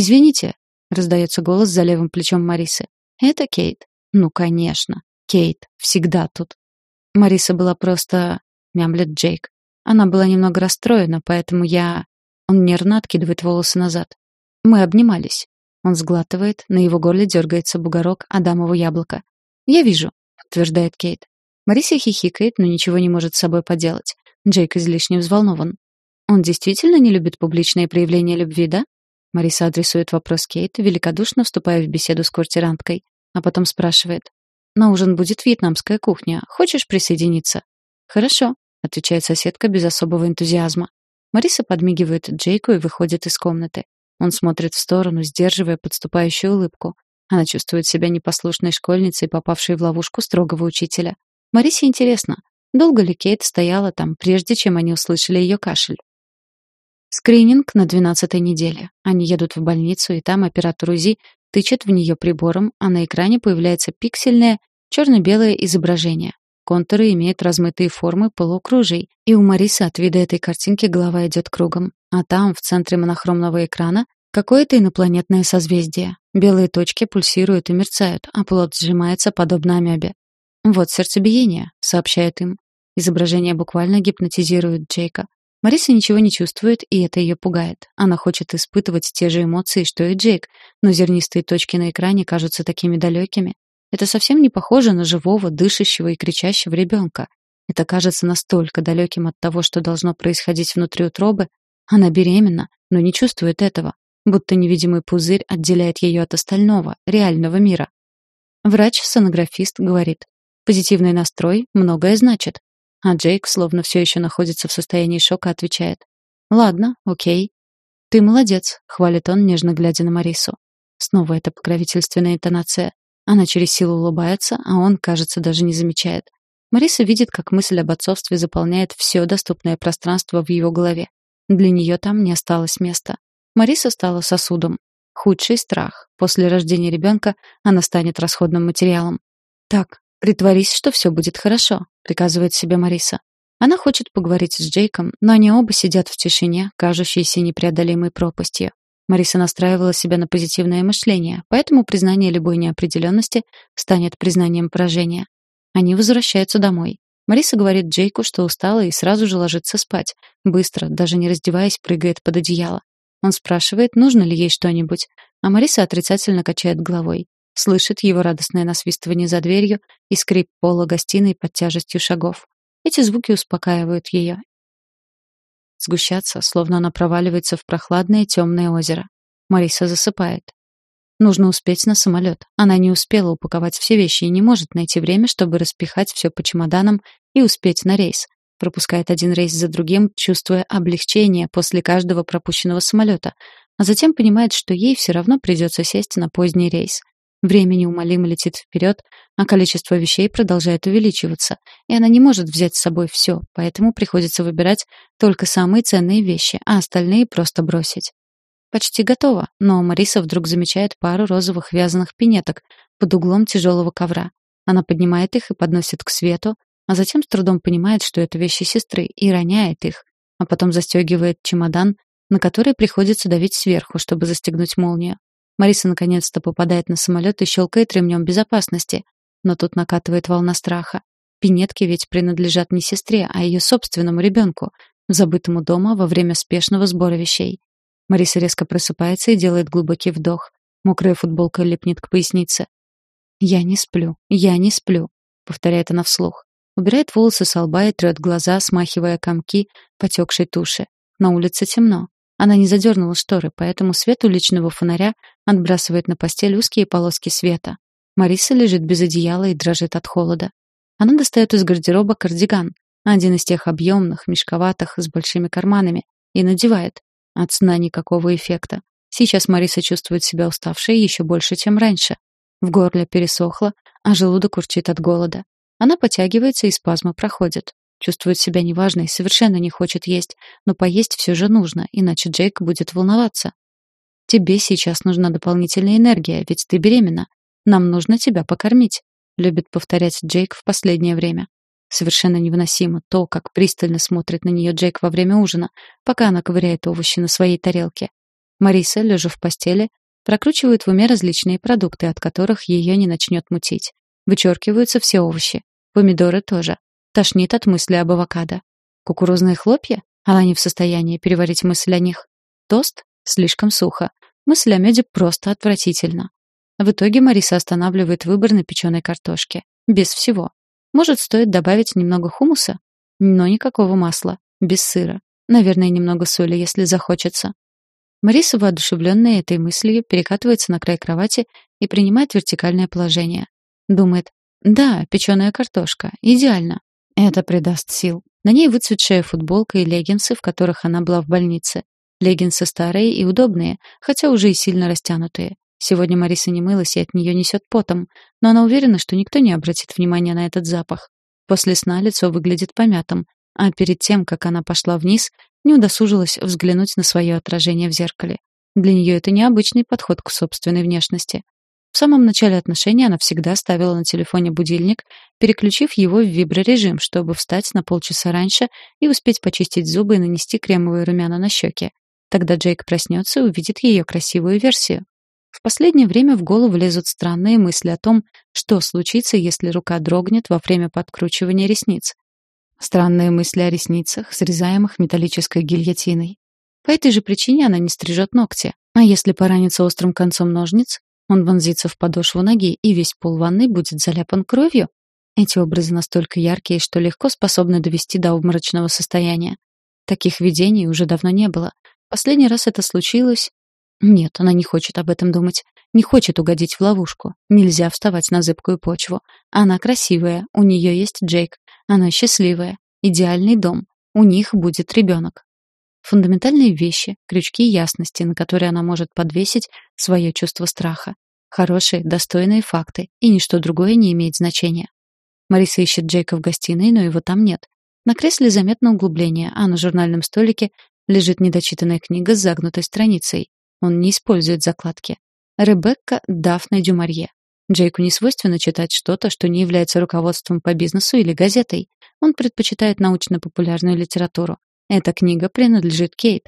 «Извините», — раздается голос за левым плечом Марисы. «Это Кейт». «Ну, конечно. Кейт. Всегда тут». Мариса была просто... мямлет Джейк. Она была немного расстроена, поэтому я... Он нервно откидывает волосы назад. Мы обнимались. Он сглатывает, на его горле дергается бугорок адамово яблоко. «Я вижу», — подтверждает Кейт. Мариса хихикает, но ничего не может с собой поделать. Джейк излишне взволнован. «Он действительно не любит публичные проявления любви, да?» Мариса адресует вопрос Кейт, великодушно вступая в беседу с квартиранткой, а потом спрашивает. «На ужин будет вьетнамская кухня. Хочешь присоединиться?» «Хорошо», — отвечает соседка без особого энтузиазма. Мариса подмигивает Джейку и выходит из комнаты. Он смотрит в сторону, сдерживая подступающую улыбку. Она чувствует себя непослушной школьницей, попавшей в ловушку строгого учителя. Марисе интересно, долго ли Кейт стояла там, прежде чем они услышали ее кашель. Скрининг на двенадцатой неделе. Они едут в больницу, и там оператор УЗИ тычет в нее прибором, а на экране появляется пиксельное черно-белое изображение. Контуры имеют размытые формы полукружий, и у Марисы от вида этой картинки голова идет кругом. А там, в центре монохромного экрана, какое-то инопланетное созвездие. Белые точки пульсируют и мерцают, а плод сжимается подобно амебе. «Вот сердцебиение», — сообщает им. Изображение буквально гипнотизирует Джейка. Мариса ничего не чувствует, и это ее пугает. Она хочет испытывать те же эмоции, что и Джейк, но зернистые точки на экране кажутся такими далекими. Это совсем не похоже на живого, дышащего и кричащего ребенка. Это кажется настолько далеким от того, что должно происходить внутри утробы. Она беременна, но не чувствует этого, будто невидимый пузырь отделяет ее от остального, реального мира. Врач-сонографист говорит, позитивный настрой многое значит. А Джейк, словно все еще находится в состоянии шока, отвечает. «Ладно, окей». «Ты молодец», — хвалит он, нежно глядя на Марису. Снова эта покровительственная интонация. Она через силу улыбается, а он, кажется, даже не замечает. Мариса видит, как мысль об отцовстве заполняет все доступное пространство в его голове. Для нее там не осталось места. Мариса стала сосудом. Худший страх. После рождения ребенка она станет расходным материалом. Так, «Притворись, что все будет хорошо», — приказывает себе Мариса. Она хочет поговорить с Джейком, но они оба сидят в тишине, кажущейся непреодолимой пропастью. Мариса настраивала себя на позитивное мышление, поэтому признание любой неопределенности станет признанием поражения. Они возвращаются домой. Мариса говорит Джейку, что устала и сразу же ложится спать. Быстро, даже не раздеваясь, прыгает под одеяло. Он спрашивает, нужно ли ей что-нибудь, а Мариса отрицательно качает головой слышит его радостное насвистывание за дверью и скрип пола гостиной под тяжестью шагов. Эти звуки успокаивают ее. Сгущаться, словно она проваливается в прохладное темное озеро. Мариса засыпает. Нужно успеть на самолет. Она не успела упаковать все вещи и не может найти время, чтобы распихать все по чемоданам и успеть на рейс. Пропускает один рейс за другим, чувствуя облегчение после каждого пропущенного самолета, а затем понимает, что ей все равно придется сесть на поздний рейс. Время неумолимо летит вперед, а количество вещей продолжает увеличиваться, и она не может взять с собой все, поэтому приходится выбирать только самые ценные вещи, а остальные просто бросить. Почти готово, но Мариса вдруг замечает пару розовых вязаных пинеток под углом тяжелого ковра. Она поднимает их и подносит к свету, а затем с трудом понимает, что это вещи сестры, и роняет их, а потом застегивает чемодан, на который приходится давить сверху, чтобы застегнуть молнию. Мариса наконец-то попадает на самолет и щелкает ремнем безопасности. Но тут накатывает волна страха. Пинетки ведь принадлежат не сестре, а ее собственному ребенку, забытому дома во время спешного сбора вещей. Мариса резко просыпается и делает глубокий вдох. Мокрая футболка липнет к пояснице. «Я не сплю, я не сплю», — повторяет она вслух. Убирает волосы с лба и трет глаза, смахивая комки потекшей туши. На улице темно. Она не задернула шторы, поэтому свет уличного фонаря отбрасывает на постель узкие полоски света. Мариса лежит без одеяла и дрожит от холода. Она достает из гардероба кардиган, один из тех объемных, мешковатых, с большими карманами, и надевает. От сна никакого эффекта. Сейчас Мариса чувствует себя уставшей еще больше, чем раньше. В горле пересохло, а желудок урчит от голода. Она потягивается, и спазмы проходят. Чувствует себя неважной, совершенно не хочет есть, но поесть все же нужно, иначе Джейк будет волноваться. «Тебе сейчас нужна дополнительная энергия, ведь ты беременна. Нам нужно тебя покормить», — любит повторять Джейк в последнее время. Совершенно невыносимо то, как пристально смотрит на нее Джейк во время ужина, пока она ковыряет овощи на своей тарелке. Мариса, лежа в постели, прокручивает в уме различные продукты, от которых ее не начнет мутить. Вычеркиваются все овощи. Помидоры тоже. Тошнит от мысли об авокадо. Кукурузные хлопья? Она не в состоянии переварить мысль о них. Тост? Слишком сухо. Мысль о меде просто отвратительно. В итоге Мариса останавливает выбор на печеной картошке. Без всего. Может, стоит добавить немного хумуса? Но никакого масла. Без сыра. Наверное, немного соли, если захочется. Мариса, воодушевленная этой мыслью, перекатывается на край кровати и принимает вертикальное положение. Думает, да, печеная картошка, идеально. Это придаст сил. На ней выцветшая футболка и леггинсы, в которых она была в больнице. Леггинсы старые и удобные, хотя уже и сильно растянутые. Сегодня Мариса не мылась и от нее несет потом, но она уверена, что никто не обратит внимания на этот запах. После сна лицо выглядит помятым, а перед тем, как она пошла вниз, не удосужилась взглянуть на свое отражение в зеркале. Для нее это необычный подход к собственной внешности. В самом начале отношений она всегда ставила на телефоне будильник, переключив его в виброрежим, чтобы встать на полчаса раньше и успеть почистить зубы и нанести кремовые румяна на щеки. Тогда Джейк проснется и увидит ее красивую версию. В последнее время в голову лезут странные мысли о том, что случится, если рука дрогнет во время подкручивания ресниц. Странные мысли о ресницах, срезаемых металлической гильотиной. По этой же причине она не стрижет ногти. А если поранится острым концом ножниц, он вонзится в подошву ноги, и весь пол ванны будет заляпан кровью? Эти образы настолько яркие, что легко способны довести до обморочного состояния. Таких видений уже давно не было. Последний раз это случилось... Нет, она не хочет об этом думать. Не хочет угодить в ловушку. Нельзя вставать на зыбкую почву. Она красивая, у нее есть Джейк. Она счастливая. Идеальный дом. У них будет ребенок. Фундаментальные вещи, крючки ясности, на которые она может подвесить свое чувство страха. Хорошие, достойные факты, и ничто другое не имеет значения. Мариса ищет Джейка в гостиной, но его там нет. На кресле заметно углубление, а на журнальном столике лежит недочитанная книга с загнутой страницей. Он не использует закладки. Ребекка Дафна Дюмарье. Джейку не свойственно читать что-то, что не является руководством по бизнесу или газетой. Он предпочитает научно-популярную литературу. Эта книга принадлежит Кейт.